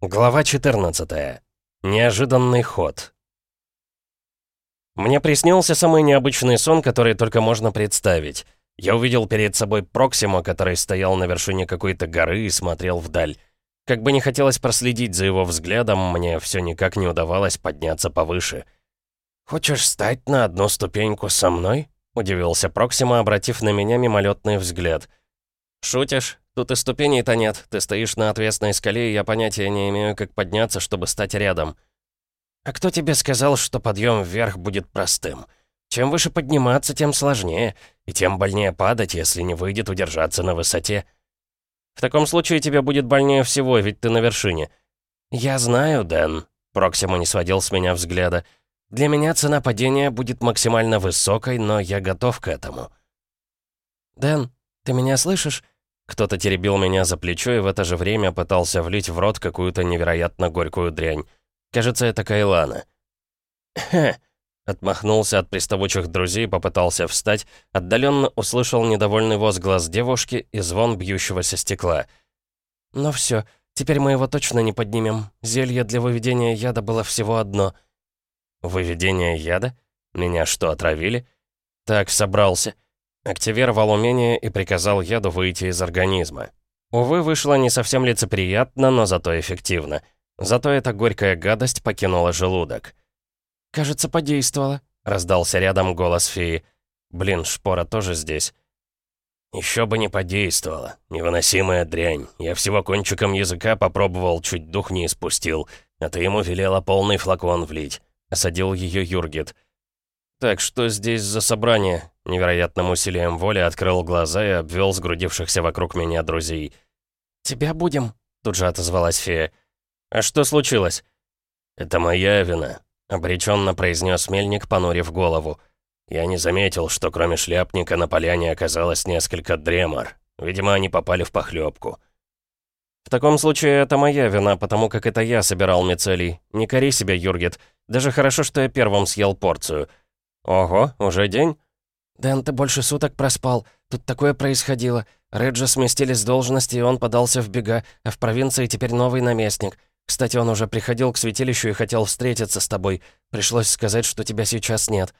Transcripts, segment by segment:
Глава 14. Неожиданный ход. Мне приснился самый необычный сон, который только можно представить. Я увидел перед собой Проксима, который стоял на вершине какой-то горы и смотрел вдаль. Как бы не хотелось проследить за его взглядом, мне все никак не удавалось подняться повыше. «Хочешь встать на одну ступеньку со мной?» — удивился Проксима, обратив на меня мимолетный взгляд. «Шутишь? Тут и ступеней-то нет. Ты стоишь на отвесной скале, и я понятия не имею, как подняться, чтобы стать рядом. А кто тебе сказал, что подъем вверх будет простым? Чем выше подниматься, тем сложнее, и тем больнее падать, если не выйдет удержаться на высоте. В таком случае тебе будет больнее всего, ведь ты на вершине. Я знаю, Дэн. Проксима не сводил с меня взгляда. Для меня цена падения будет максимально высокой, но я готов к этому. Дэн, ты меня слышишь? Кто-то теребил меня за плечо и в это же время пытался влить в рот какую-то невероятно горькую дрянь. Кажется, это Кайлана. «Хе!» Отмахнулся от приставучих друзей, попытался встать, отдаленно услышал недовольный возглас девушки и звон бьющегося стекла. «Ну все, теперь мы его точно не поднимем. Зелье для выведения яда было всего одно». «Выведение яда? Меня что, отравили?» «Так, собрался». Активировал умение и приказал яду выйти из организма. Увы, вышло не совсем лицеприятно, но зато эффективно. Зато эта горькая гадость покинула желудок. «Кажется, подействовало», — раздался рядом голос феи. «Блин, шпора тоже здесь». «Еще бы не подействовало. Невыносимая дрянь. Я всего кончиком языка попробовал, чуть дух не испустил. А ты ему велела полный флакон влить», — осадил ее Юргит. «Так, что здесь за собрание?» Невероятным усилием воли открыл глаза и обвел сгрудившихся вокруг меня друзей. «Тебя будем?» — тут же отозвалась фея. «А что случилось?» «Это моя вина», — обреченно произнес мельник, понурив голову. «Я не заметил, что кроме шляпника на поляне оказалось несколько дремор. Видимо, они попали в похлебку. «В таком случае это моя вина, потому как это я собирал мицелий. Не кори себя, Юргит. Даже хорошо, что я первым съел порцию. «Ого, уже день?» «Дэн, ты больше суток проспал. Тут такое происходило. Реджа сместили с должности, и он подался в бега, а в провинции теперь новый наместник. Кстати, он уже приходил к святилищу и хотел встретиться с тобой. Пришлось сказать, что тебя сейчас нет».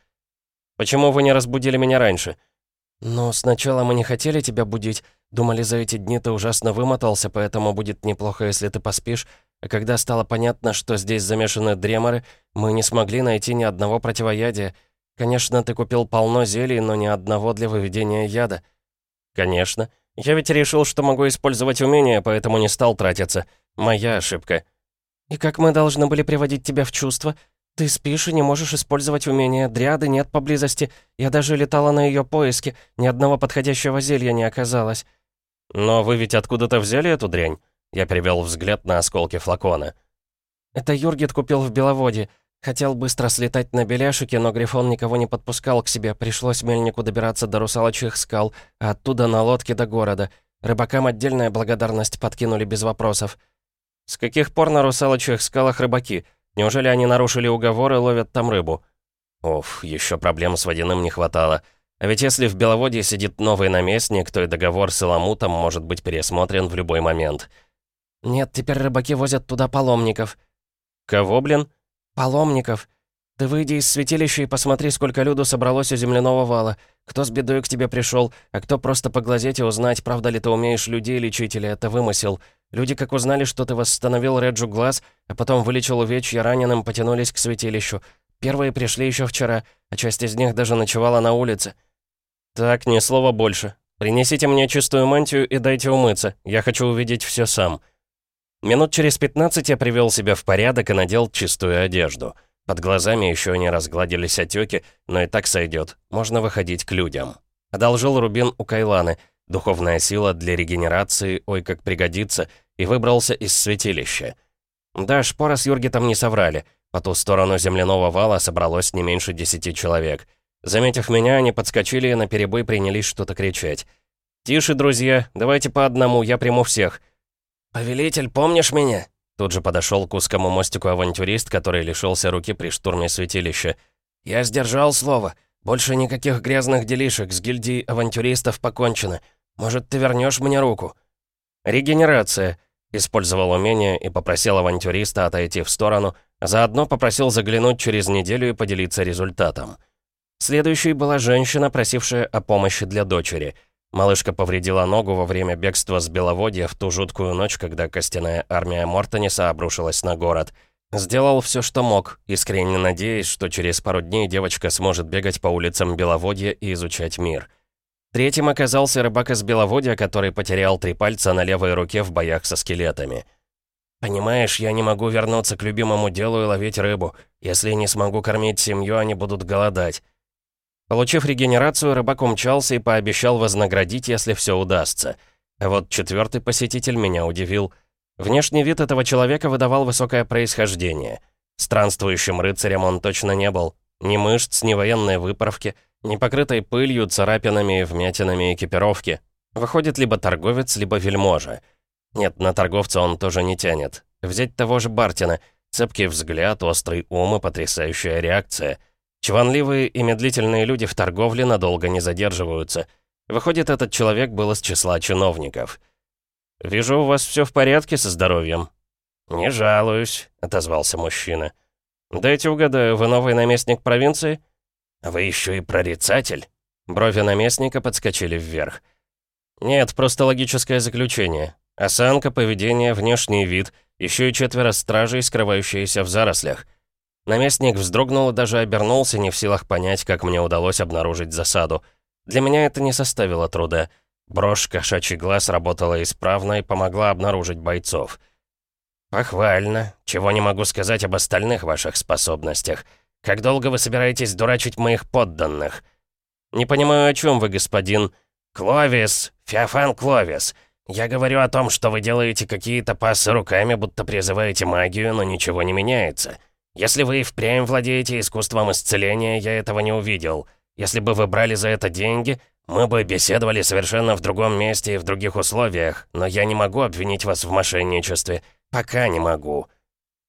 «Почему вы не разбудили меня раньше?» «Ну, сначала мы не хотели тебя будить. Думали, за эти дни ты ужасно вымотался, поэтому будет неплохо, если ты поспишь. А когда стало понятно, что здесь замешаны дреморы, мы не смогли найти ни одного противоядия». «Конечно, ты купил полно зелий, но ни одного для выведения яда». «Конечно. Я ведь решил, что могу использовать умения, поэтому не стал тратиться. Моя ошибка». «И как мы должны были приводить тебя в чувство? Ты спишь и не можешь использовать умения, дряды нет поблизости. Я даже летала на ее поиски, ни одного подходящего зелья не оказалось». «Но вы ведь откуда-то взяли эту дрянь?» Я перевел взгляд на осколки флакона. «Это Юргит купил в Беловоде. Хотел быстро слетать на Беляшике, но Грифон никого не подпускал к себе. Пришлось мельнику добираться до русалочьих скал, а оттуда на лодке до города. Рыбакам отдельная благодарность подкинули без вопросов. С каких пор на русалочьих скалах рыбаки? Неужели они нарушили уговор и ловят там рыбу? Оф, еще проблем с водяным не хватало. А ведь если в Беловодье сидит новый наместник, то и договор с Иламутом может быть пересмотрен в любой момент. Нет, теперь рыбаки возят туда паломников. Кого, блин? «Паломников! Ты выйди из святилища и посмотри, сколько люду собралось у земляного вала. Кто с бедой к тебе пришел, а кто просто поглазеть и узнать, правда ли ты умеешь людей лечить или это вымысел. Люди, как узнали, что ты восстановил Реджу глаз, а потом вылечил увечья раненым, потянулись к святилищу. Первые пришли еще вчера, а часть из них даже ночевала на улице». «Так, ни слова больше. Принесите мне чистую мантию и дайте умыться. Я хочу увидеть все сам». Минут через 15 я привел себя в порядок и надел чистую одежду. Под глазами еще не разгладились отеки, но и так сойдет. Можно выходить к людям. Одолжил рубин у Кайланы. Духовная сила для регенерации, ой, как пригодится, и выбрался из святилища. Да, Шпора с Юргитом не соврали. По ту сторону земляного вала собралось не меньше десяти человек. Заметив меня, они подскочили и наперебой принялись что-то кричать. «Тише, друзья, давайте по одному, я приму всех. «Повелитель, помнишь меня?» Тут же подошел к узкому мостику авантюрист, который лишился руки при штурме святилища. «Я сдержал слово. Больше никаких грязных делишек, с гильдией авантюристов покончено. Может, ты вернешь мне руку?» «Регенерация». Использовал умение и попросил авантюриста отойти в сторону, а заодно попросил заглянуть через неделю и поделиться результатом. Следующей была женщина, просившая о помощи для дочери. Малышка повредила ногу во время бегства с Беловодья в ту жуткую ночь, когда костяная армия Мортониса обрушилась на город. Сделал все, что мог, искренне надеясь, что через пару дней девочка сможет бегать по улицам Беловодья и изучать мир. Третьим оказался рыбак из Беловодья, который потерял три пальца на левой руке в боях со скелетами. «Понимаешь, я не могу вернуться к любимому делу и ловить рыбу. Если не смогу кормить семью, они будут голодать». Получив регенерацию, рыбак умчался и пообещал вознаградить, если все удастся. А вот четвертый посетитель меня удивил. Внешний вид этого человека выдавал высокое происхождение. Странствующим рыцарем он точно не был. Ни мышц, ни военной выправки — не покрытой пылью, царапинами и вмятинами экипировки. Выходит либо торговец, либо вельможа. Нет, на торговца он тоже не тянет. Взять того же Бартина. Цепкий взгляд, острый ум и потрясающая реакция. Чванливые и медлительные люди в торговле надолго не задерживаются. Выходит, этот человек был из числа чиновников. «Вижу, у вас все в порядке со здоровьем». «Не жалуюсь», — отозвался мужчина. «Дайте угадаю, вы новый наместник провинции?» «Вы еще и прорицатель?» Брови наместника подскочили вверх. «Нет, просто логическое заключение. Осанка, поведение, внешний вид, еще и четверо стражей, скрывающиеся в зарослях». Наместник вздрогнул и даже обернулся, не в силах понять, как мне удалось обнаружить засаду. Для меня это не составило труда. Брошь кошачий глаз работала исправно и помогла обнаружить бойцов. «Похвально. Чего не могу сказать об остальных ваших способностях. Как долго вы собираетесь дурачить моих подданных?» «Не понимаю, о чем вы, господин...» «Кловис! Феофан Кловис! Я говорю о том, что вы делаете какие-то пасы руками, будто призываете магию, но ничего не меняется. Если вы и впрямь владеете искусством исцеления, я этого не увидел. Если бы вы брали за это деньги, мы бы беседовали совершенно в другом месте и в других условиях, но я не могу обвинить вас в мошенничестве. Пока не могу.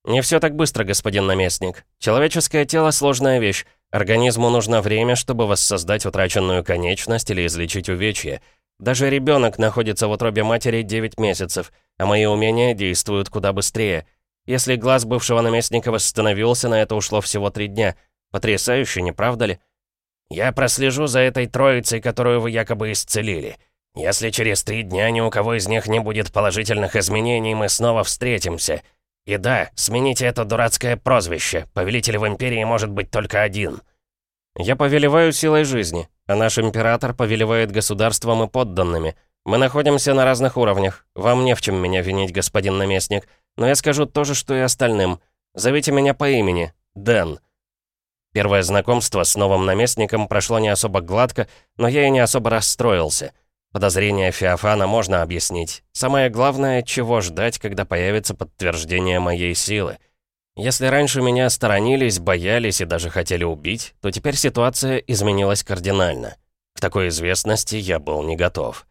«Не все так быстро, господин наместник. Человеческое тело — сложная вещь. Организму нужно время, чтобы воссоздать утраченную конечность или излечить увечье. Даже ребенок находится в утробе матери 9 месяцев, а мои умения действуют куда быстрее. Если глаз бывшего наместника восстановился, на это ушло всего три дня. Потрясающе, не правда ли? Я прослежу за этой троицей, которую вы якобы исцелили. Если через три дня ни у кого из них не будет положительных изменений, мы снова встретимся». И да, смените это дурацкое прозвище. Повелитель в Империи может быть только один. Я повелеваю силой жизни, а наш Император повелевает государством и подданными. Мы находимся на разных уровнях. Вам не в чем меня винить, господин наместник. Но я скажу то же, что и остальным. Зовите меня по имени. Дэн. Первое знакомство с новым наместником прошло не особо гладко, но я и не особо расстроился. Подозрения Феофана можно объяснить. Самое главное, чего ждать, когда появится подтверждение моей силы. Если раньше меня сторонились, боялись и даже хотели убить, то теперь ситуация изменилась кардинально. К такой известности я был не готов.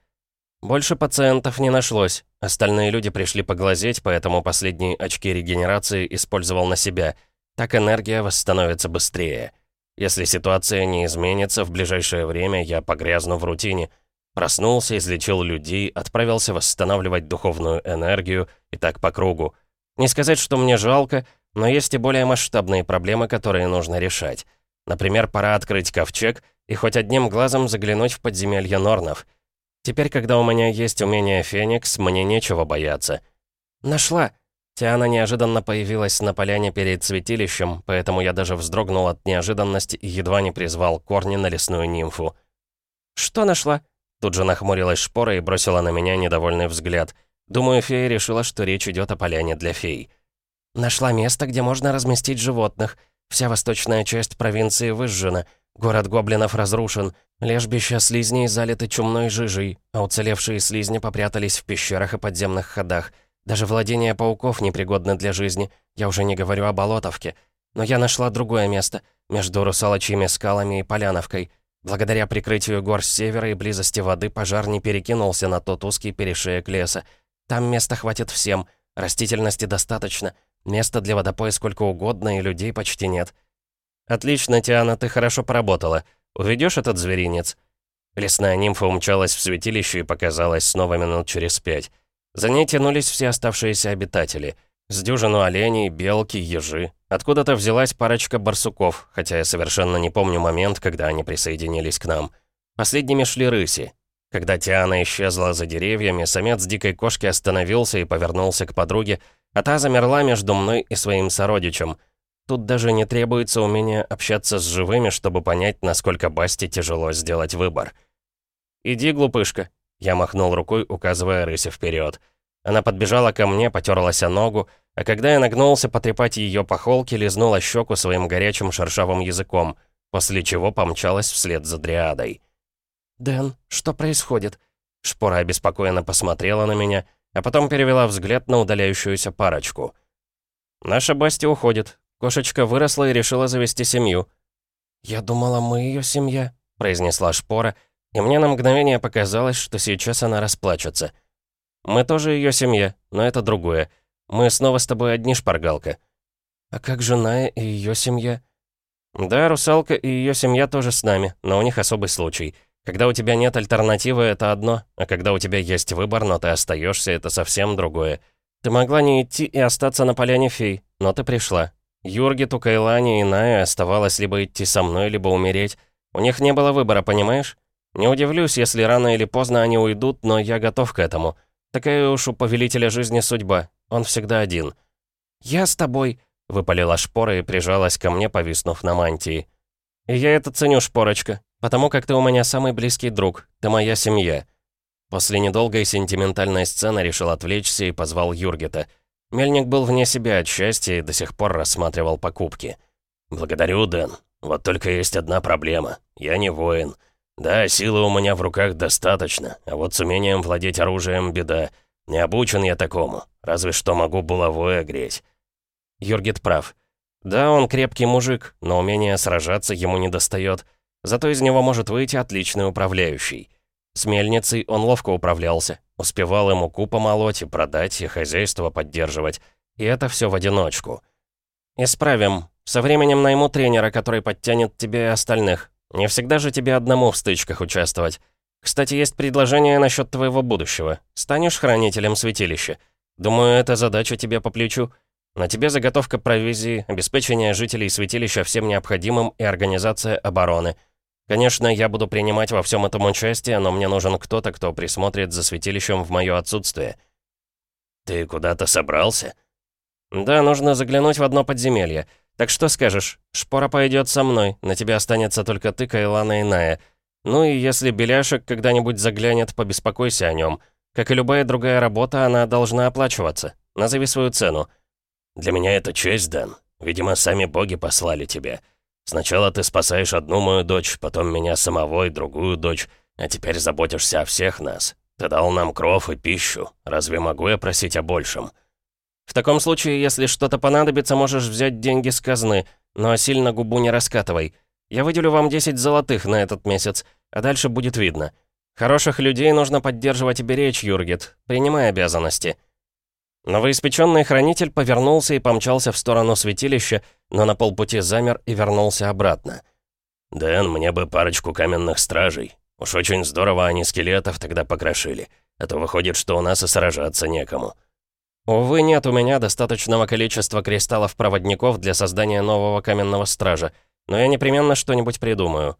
Больше пациентов не нашлось. Остальные люди пришли поглазеть, поэтому последние очки регенерации использовал на себя. Так энергия восстановится быстрее. Если ситуация не изменится, в ближайшее время я погрязну в рутине — Проснулся, излечил людей, отправился восстанавливать духовную энергию и так по кругу. Не сказать, что мне жалко, но есть и более масштабные проблемы, которые нужно решать. Например, пора открыть ковчег и хоть одним глазом заглянуть в подземелье Норнов. Теперь, когда у меня есть умение Феникс, мне нечего бояться. Нашла. Тиана неожиданно появилась на поляне перед святилищем, поэтому я даже вздрогнул от неожиданности и едва не призвал корни на лесную нимфу. «Что нашла?» Тут же нахмурилась шпора и бросила на меня недовольный взгляд. Думаю, фея решила, что речь идет о поляне для фей. Нашла место, где можно разместить животных. Вся восточная часть провинции выжжена. Город гоблинов разрушен. Лежбища слизней залиты чумной жижей, а уцелевшие слизни попрятались в пещерах и подземных ходах. Даже владения пауков непригодны для жизни. Я уже не говорю о болотовке. Но я нашла другое место, между русалочьими скалами и поляновкой. Благодаря прикрытию гор с севера и близости воды пожар не перекинулся на тот узкий перешеек леса. Там места хватит всем, растительности достаточно, места для водопоя сколько угодно и людей почти нет. «Отлично, Тиана, ты хорошо поработала. Уведешь этот зверинец?» Лесная нимфа умчалась в святилище и показалась снова минут через пять. За ней тянулись все оставшиеся обитатели. С дюжину оленей, белки, ежи. Откуда-то взялась парочка барсуков, хотя я совершенно не помню момент, когда они присоединились к нам. Последними шли рыси. Когда Тиана исчезла за деревьями, самец дикой кошки остановился и повернулся к подруге, а та замерла между мной и своим сородичем. Тут даже не требуется умение общаться с живыми, чтобы понять, насколько Басти тяжело сделать выбор. «Иди, глупышка», — я махнул рукой, указывая рысе вперед. Она подбежала ко мне, потерлась о ногу, а когда я нагнулся потрепать ее по холке, лизнула щеку своим горячим шершавым языком, после чего помчалась вслед за дриадой. «Дэн, что происходит?» Шпора обеспокоенно посмотрела на меня, а потом перевела взгляд на удаляющуюся парочку. «Наша Басти уходит. Кошечка выросла и решила завести семью». «Я думала, мы ее семья», — произнесла Шпора, и мне на мгновение показалось, что сейчас она расплачется. Мы тоже ее семья, но это другое. Мы снова с тобой одни, шпаргалка». «А как жена и ее семья?» «Да, русалка и ее семья тоже с нами, но у них особый случай. Когда у тебя нет альтернативы, это одно, а когда у тебя есть выбор, но ты остаешься, это совсем другое. Ты могла не идти и остаться на поляне фей, но ты пришла. Юргиту, Кайлане и Нае оставалось либо идти со мной, либо умереть. У них не было выбора, понимаешь? Не удивлюсь, если рано или поздно они уйдут, но я готов к этому. Такая уж у повелителя жизни судьба. Он всегда один. «Я с тобой», — выпалила шпора и прижалась ко мне, повиснув на мантии. «И я это ценю, шпорочка, потому как ты у меня самый близкий друг, ты моя семья». После недолгой сентиментальной сцены решил отвлечься и позвал Юргета. Мельник был вне себя от счастья и до сих пор рассматривал покупки. «Благодарю, Дэн. Вот только есть одна проблема. Я не воин. «Да, силы у меня в руках достаточно, а вот с умением владеть оружием беда. Не обучен я такому, разве что могу булавой огреть». Юргит прав. Да, он крепкий мужик, но умение сражаться ему не достает. Зато из него может выйти отличный управляющий. С мельницей он ловко управлялся, успевал ему муку помолоть и продать, и хозяйство поддерживать. И это все в одиночку. «Исправим. Со временем найму тренера, который подтянет тебя и остальных. Не всегда же тебе одному в стычках участвовать. Кстати, есть предложение насчет твоего будущего. Станешь хранителем святилища. Думаю, эта задача тебе по плечу. На тебе заготовка провизии, обеспечение жителей святилища всем необходимым и организация обороны. Конечно, я буду принимать во всем этом участие, но мне нужен кто-то, кто присмотрит за святилищем в мое отсутствие. Ты куда-то собрался? Да, нужно заглянуть в одно подземелье. Так что скажешь? Шпора пойдет со мной, на тебя останется только ты, Кайлана и Ная. Ну и если Беляшек когда-нибудь заглянет, побеспокойся о нем. Как и любая другая работа, она должна оплачиваться. Назови свою цену. Для меня это честь, Дэн. Видимо, сами боги послали тебя. Сначала ты спасаешь одну мою дочь, потом меня самого и другую дочь, а теперь заботишься о всех нас. Ты дал нам кров и пищу. Разве могу я просить о большем?» В таком случае, если что-то понадобится, можешь взять деньги с казны, но сильно губу не раскатывай. Я выделю вам 10 золотых на этот месяц, а дальше будет видно. Хороших людей нужно поддерживать и беречь, Юргит. Принимай обязанности». Новоиспеченный хранитель повернулся и помчался в сторону святилища, но на полпути замер и вернулся обратно. «Дэн, мне бы парочку каменных стражей. Уж очень здорово они скелетов тогда покрошили. А то выходит, что у нас и сражаться некому». Увы, нет у меня достаточного количества кристаллов-проводников для создания нового каменного стража, но я непременно что-нибудь придумаю.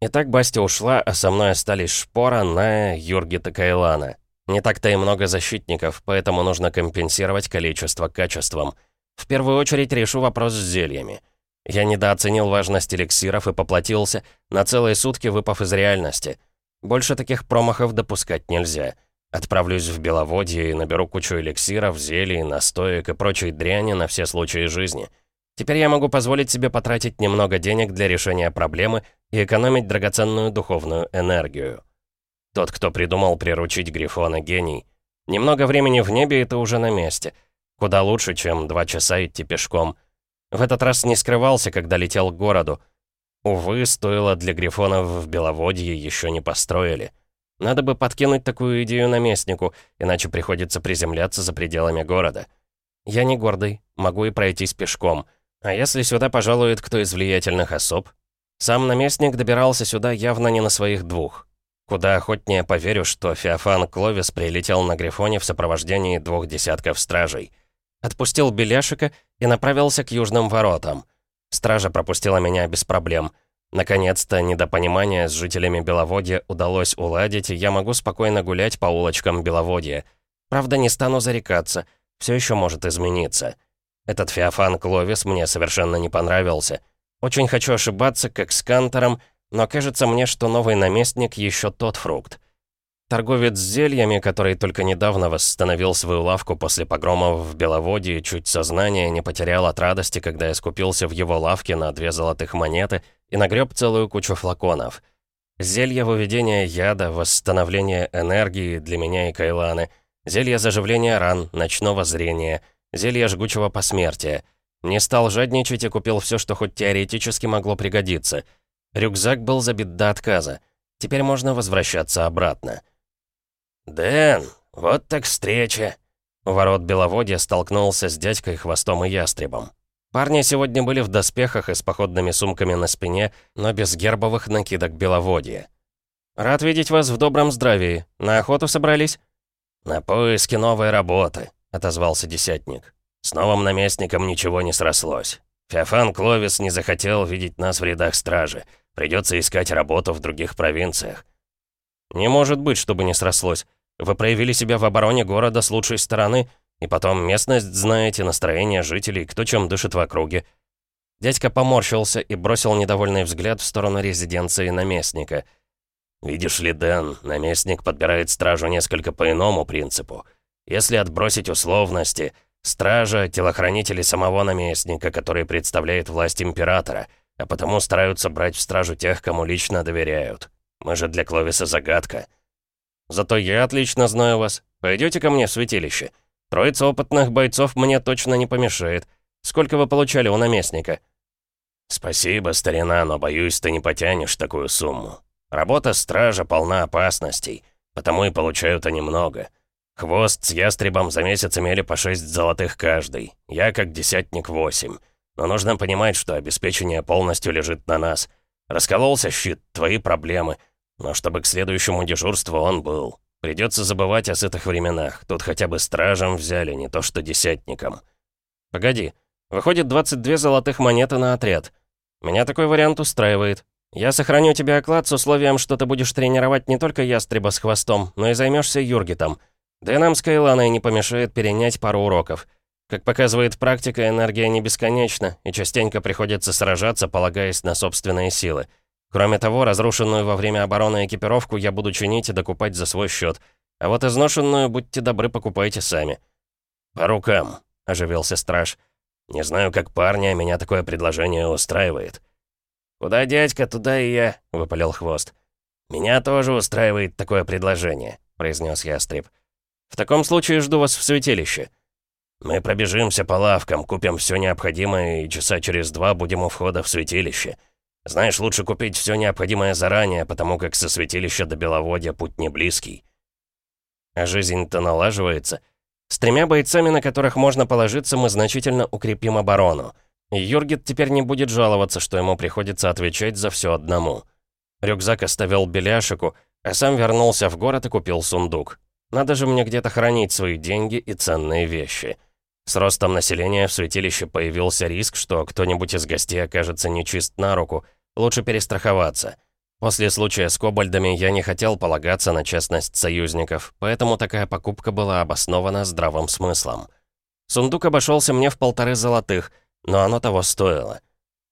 Итак, Басти ушла, а со мной остались Шпора, Ная, Юргит и Кайлана. Не так-то и много защитников, поэтому нужно компенсировать количество качеством. В первую очередь решу вопрос с зельями. Я недооценил важность эликсиров и поплатился, на целые сутки выпав из реальности. Больше таких промахов допускать нельзя. Отправлюсь в Беловодье и наберу кучу эликсиров, зелий, настоек и прочей дряни на все случаи жизни. Теперь я могу позволить себе потратить немного денег для решения проблемы и экономить драгоценную духовную энергию. Тот, кто придумал приручить Грифона, гений. Немного времени в небе, и ты уже на месте. Куда лучше, чем два часа идти пешком. В этот раз не скрывался, когда летел к городу. Увы, стоило для Грифонов в Беловодье еще не построили. Надо бы подкинуть такую идею наместнику, иначе приходится приземляться за пределами города. Я не гордый, могу и пройтись пешком. А если сюда пожалует кто из влиятельных особ? Сам наместник добирался сюда явно не на своих двух. Куда охотнее поверю, что Феофан Кловис прилетел на Грифоне в сопровождении двух десятков стражей. Отпустил Беляшика и направился к южным воротам. Стража пропустила меня без проблем. Наконец-то недопонимание с жителями Беловодья удалось уладить, и я могу спокойно гулять по улочкам Беловодья. Правда, не стану зарекаться, все еще может измениться. Этот Феофан Кловис мне совершенно не понравился. Очень хочу ошибаться, как с Кантором, но кажется мне, что новый наместник еще тот фрукт. Торговец с зельями, который только недавно восстановил свою лавку после погромов в Беловодье, чуть сознание не потерял от радости, когда я скупился в его лавке на две золотых монеты и нагреб целую кучу флаконов. Зелье выведения яда, восстановление энергии для меня и Кайланы, зелье заживления ран, ночного зрения, зелье жгучего посмертия. Не стал жадничать и купил все, что хоть теоретически могло пригодиться. Рюкзак был забит до отказа. Теперь можно возвращаться обратно. «Дэн, вот так встреча!» У ворот Беловодья столкнулся с дядькой Хвостом и Ястребом. Парни сегодня были в доспехах и с походными сумками на спине, но без гербовых накидок Беловодья. «Рад видеть вас в добром здравии. На охоту собрались?» «На поиски новой работы», — отозвался десятник. «С новым наместником ничего не срослось. Феофан Кловис не захотел видеть нас в рядах стражи. Придется искать работу в других провинциях». «Не может быть, чтобы не срослось. Вы проявили себя в обороне города с лучшей стороны, и потом местность знаете, настроение жителей, кто чем дышит в округе». Дядька поморщился и бросил недовольный взгляд в сторону резиденции наместника. «Видишь ли, Дэн, наместник подбирает стражу несколько по иному принципу. Если отбросить условности, стража — телохранители самого наместника, который представляет власть императора, а потому стараются брать в стражу тех, кому лично доверяют. Мы же для Кловиса загадка». Зато я отлично знаю вас. Пойдете ко мне в святилище? Троица опытных бойцов мне точно не помешает. Сколько вы получали у наместника?» «Спасибо, старина, но, боюсь, ты не потянешь такую сумму. Работа стража полна опасностей, потому и получают они много. Хвост с ястребом за месяц имели по шесть золотых каждый. Я, как десятник, восемь. Но нужно понимать, что обеспечение полностью лежит на нас. Раскололся щит, твои проблемы. Но чтобы к следующему дежурству он был. Придется забывать о сытых временах. Тут хотя бы стражем взяли, не то что десятником. Погоди, выходит 22 золотых монеты на отряд. Меня такой вариант устраивает. Я сохраню тебе оклад с условием, что ты будешь тренировать не только ястреба с хвостом, но и займешься юргитом. Да и нам с Кайланой не помешает перенять пару уроков. Как показывает практика, энергия не бесконечна, и частенько приходится сражаться, полагаясь на собственные силы. Кроме того, разрушенную во время обороны экипировку я буду чинить и докупать за свой счет. А вот изношенную, будьте добры, покупайте сами». «По рукам», — оживился страж. «Не знаю, как парня, меня такое предложение устраивает». «Куда дядька, туда и я», — выпалил хвост. «Меня тоже устраивает такое предложение», — произнес ястреб. «В таком случае жду вас в святилище». «Мы пробежимся по лавкам, купим все необходимое и часа через два будем у входа в святилище. Знаешь, лучше купить все необходимое заранее, потому как со святилища до Беловодья путь не близкий. А жизнь-то налаживается. С тремя бойцами, на которых можно положиться, мы значительно укрепим оборону. И Юргит теперь не будет жаловаться, что ему приходится отвечать за все одному. Рюкзак оставил Беляшику, а сам вернулся в город и купил сундук. Надо же мне где-то хранить свои деньги и ценные вещи. С ростом населения в святилище появился риск, что кто-нибудь из гостей окажется нечист на руку — Лучше перестраховаться. После случая с кобальдами я не хотел полагаться на честность союзников, поэтому такая покупка была обоснована здравым смыслом. Сундук обошелся мне в полторы золотых, но оно того стоило.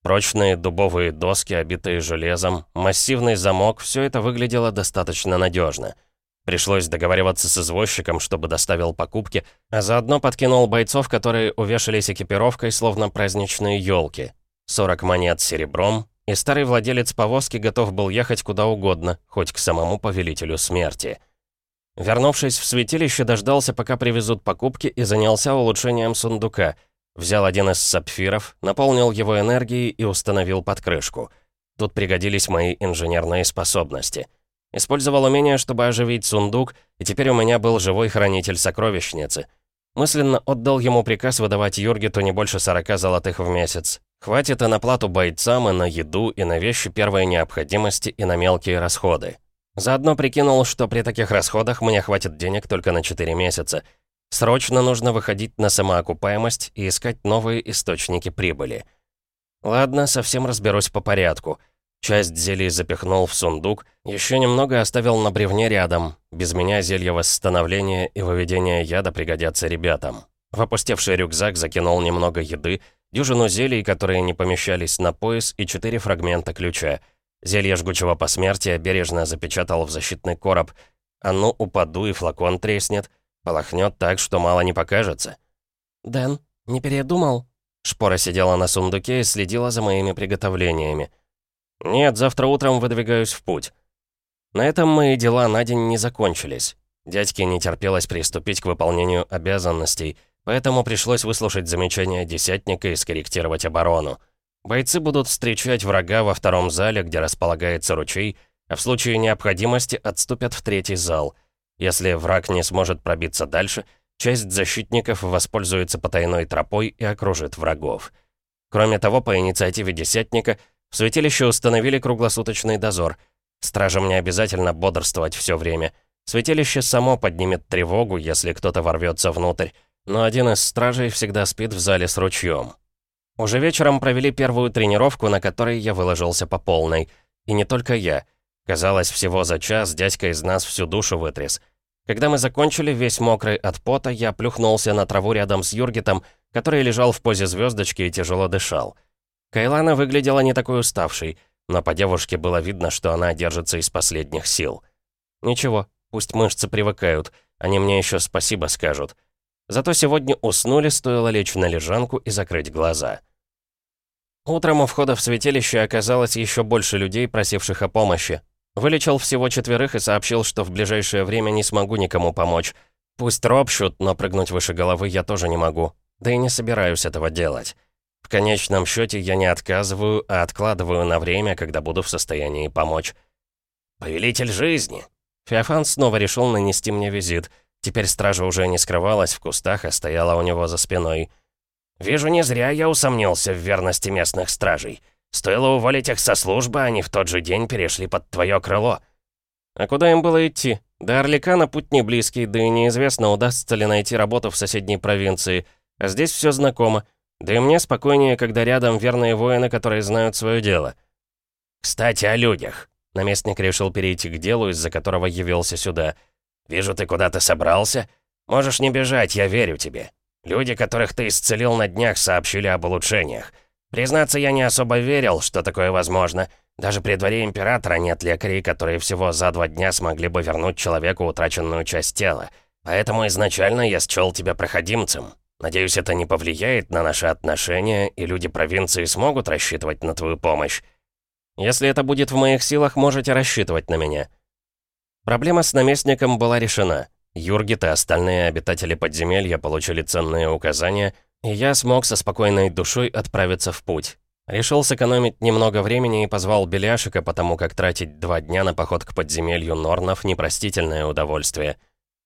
Прочные дубовые доски, обитые железом, массивный замок — все это выглядело достаточно надежно. Пришлось договариваться с извозчиком, чтобы доставил покупки, а заодно подкинул бойцов, которые увешались экипировкой, словно праздничные елки. 40 монет серебром, и старый владелец повозки готов был ехать куда угодно, хоть к самому повелителю смерти. Вернувшись в святилище, дождался, пока привезут покупки, и занялся улучшением сундука. Взял один из сапфиров, наполнил его энергией и установил под крышку. Тут пригодились мои инженерные способности. Использовал умение, чтобы оживить сундук, и теперь у меня был живой хранитель сокровищницы. Мысленно отдал ему приказ выдавать Юргиту не больше 40 золотых в месяц, Хватит и на плату бойцам, и на еду, и на вещи первой необходимости, и на мелкие расходы. Заодно прикинул, что при таких расходах мне хватит денег только на 4 месяца. Срочно нужно выходить на самоокупаемость и искать новые источники прибыли. Ладно, совсем разберусь по порядку. Часть зелий запихнул в сундук, еще немного оставил на бревне рядом. Без меня зелья восстановления и выведения яда пригодятся ребятам. В опустевший рюкзак закинул немного еды, дюжину зелий, которые не помещались на пояс, и четыре фрагмента ключа. Зелье жгучего посмертия бережно запечатал в защитный короб. А ну, упаду, и флакон треснет. Полохнет так, что мало не покажется. «Дэн, не передумал?» Шпора сидела на сундуке и следила за моими приготовлениями. «Нет, завтра утром выдвигаюсь в путь». На этом мои дела на день не закончились. Дядьке не терпелось приступить к выполнению обязанностей, поэтому пришлось выслушать замечания десятника и скорректировать оборону. Бойцы будут встречать врага во втором зале, где располагается ручей, а в случае необходимости отступят в третий зал. Если враг не сможет пробиться дальше, часть защитников воспользуется потайной тропой и окружит врагов. Кроме того, по инициативе десятника — в святилище установили круглосуточный дозор. Стражам не обязательно бодрствовать все время. Святилище само поднимет тревогу, если кто-то ворвется внутрь, но один из стражей всегда спит в зале с ручьем. Уже вечером провели первую тренировку, на которой я выложился по полной. И не только я. Казалось, всего за час дядька из нас всю душу вытряс. Когда мы закончили, весь мокрый от пота, я плюхнулся на траву рядом с Юргитом, который лежал в позе звездочки и тяжело дышал. Кайлана выглядела не такой уставшей, но по девушке было видно, что она держится из последних сил. Ничего, пусть мышцы привыкают, они мне еще спасибо скажут. Зато сегодня уснули, стоило лечь на лежанку и закрыть глаза. Утром у входа в святилище оказалось еще больше людей, просивших о помощи. Вылечил всего четверых и сообщил, что в ближайшее время не смогу никому помочь. Пусть ропщут, но прыгнуть выше головы я тоже не могу. Да и не собираюсь этого делать. Конечном счете я не отказываю, а откладываю на время, когда буду в состоянии помочь. «Повелитель жизни!» Феофан снова решил нанести мне визит. Теперь стража уже не скрывалась в кустах, а стояла у него за спиной. «Вижу, не зря я усомнился в верности местных стражей. Стоило уволить их со службы, они в тот же день перешли под твое крыло». «А куда им было идти? До Орликана путь не близкий, да и неизвестно, удастся ли найти работу в соседней провинции. А здесь все знакомо. Да и мне спокойнее, когда рядом верные воины, которые знают свое дело. «Кстати, о людях». Наместник решил перейти к делу, из-за которого явился сюда. «Вижу, ты куда-то собрался. Можешь не бежать, я верю тебе. Люди, которых ты исцелил на днях, сообщили об улучшениях. Признаться, я не особо верил, что такое возможно. Даже при дворе императора нет лекарей, которые всего за два дня смогли бы вернуть человеку утраченную часть тела. Поэтому изначально я счел тебя проходимцем. Надеюсь, это не повлияет на наши отношения, и люди провинции смогут рассчитывать на твою помощь. Если это будет в моих силах, можете рассчитывать на меня». Проблема с наместником была решена. Юргит и остальные обитатели подземелья получили ценные указания, и я смог со спокойной душой отправиться в путь. Решил сэкономить немного времени и позвал Беляшика, потому как тратить два дня на поход к подземелью Норнов — непростительное удовольствие.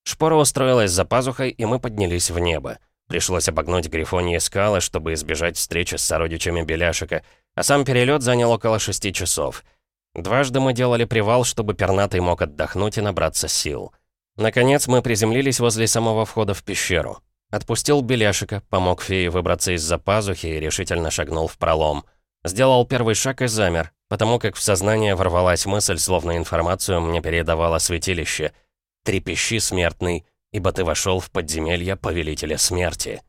Шпора устроилась за пазухой, и мы поднялись в небо. Пришлось обогнуть Грифоньи скалы, чтобы избежать встречи с сородичами Беляшика, а сам перелет занял около шести часов. Дважды мы делали привал, чтобы пернатый мог отдохнуть и набраться сил. Наконец мы приземлились возле самого входа в пещеру. Отпустил Беляшика, помог фее выбраться из-за пазухи и решительно шагнул в пролом. Сделал первый шаг и замер, потому как в сознание ворвалась мысль, словно информацию мне передавало святилище. «Трепещи, смертный, ибо ты вошел в подземелье Повелителя Смерти».